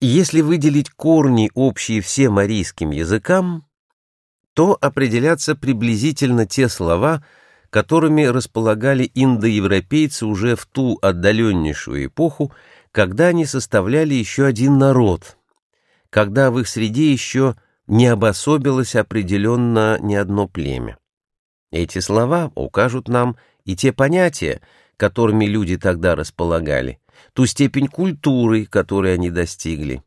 Если выделить корни, общие всем арийским языкам, то определятся приблизительно те слова, которыми располагали индоевропейцы уже в ту отдаленнейшую эпоху, когда они составляли еще один народ, когда в их среде еще не обособилось определенно ни одно племя. Эти слова укажут нам и те понятия, которыми люди тогда располагали, ту степень культуры, которой они достигли.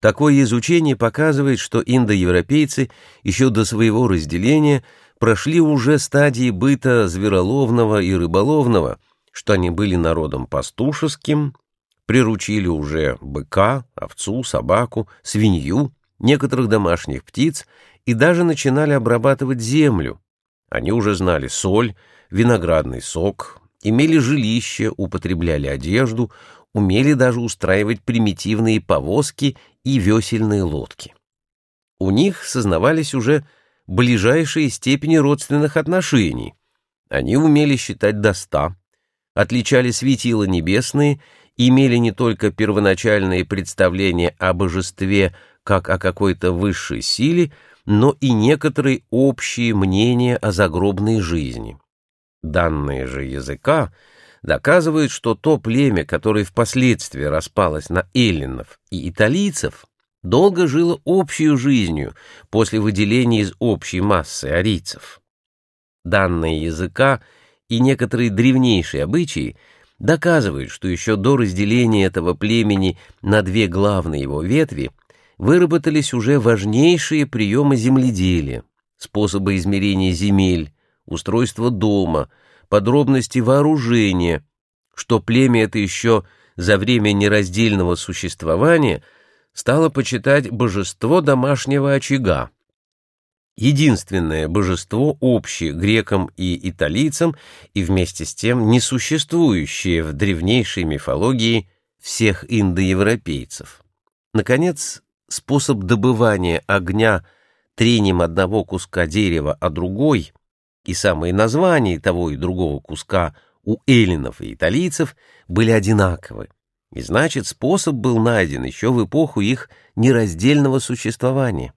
Такое изучение показывает, что индоевропейцы еще до своего разделения прошли уже стадии быта звероловного и рыболовного, что они были народом пастушеским, приручили уже быка, овцу, собаку, свинью, некоторых домашних птиц и даже начинали обрабатывать землю. Они уже знали соль, виноградный сок, имели жилище, употребляли одежду, умели даже устраивать примитивные повозки и весельные лодки. У них сознавались уже ближайшие степени родственных отношений. Они умели считать до ста, отличали светила небесные, имели не только первоначальные представления о божестве как о какой-то высшей силе, но и некоторые общие мнения о загробной жизни. Данные же языка доказывают, что то племя, которое впоследствии распалось на эллинов и италийцев, долго жило общей жизнью после выделения из общей массы арийцев. Данные языка и некоторые древнейшие обычаи доказывают, что еще до разделения этого племени на две главные его ветви выработались уже важнейшие приемы земледелия, способы измерения земель, устройство дома, подробности вооружения, что племя это еще за время нераздельного существования стало почитать божество домашнего очага, единственное божество общее грекам и италийцам и вместе с тем несуществующее в древнейшей мифологии всех индоевропейцев. Наконец, способ добывания огня трением одного куска дерева о другой и самые названия того и другого куска у эллинов и италийцев были одинаковы, и значит способ был найден еще в эпоху их нераздельного существования.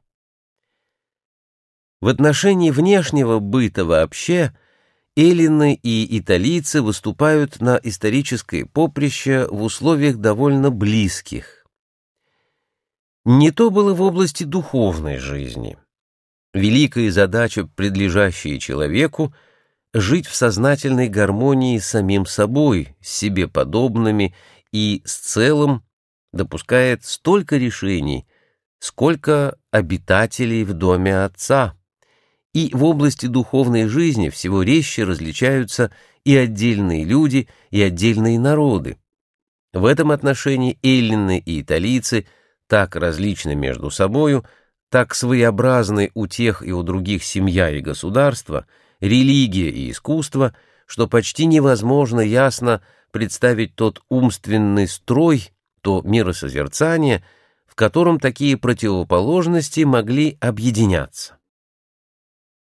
В отношении внешнего быта вообще эллины и италийцы выступают на историческое поприще в условиях довольно близких. Не то было в области духовной жизни. Великая задача, предлежащая человеку, жить в сознательной гармонии с самим собой, с себе подобными и с целым допускает столько решений, сколько обитателей в доме Отца и в области духовной жизни всего резче различаются и отдельные люди, и отдельные народы. В этом отношении эллины и италийцы так различны между собою, так своеобразны у тех и у других семья и государство, религия и искусство, что почти невозможно ясно представить тот умственный строй, то миросозерцание, в котором такие противоположности могли объединяться.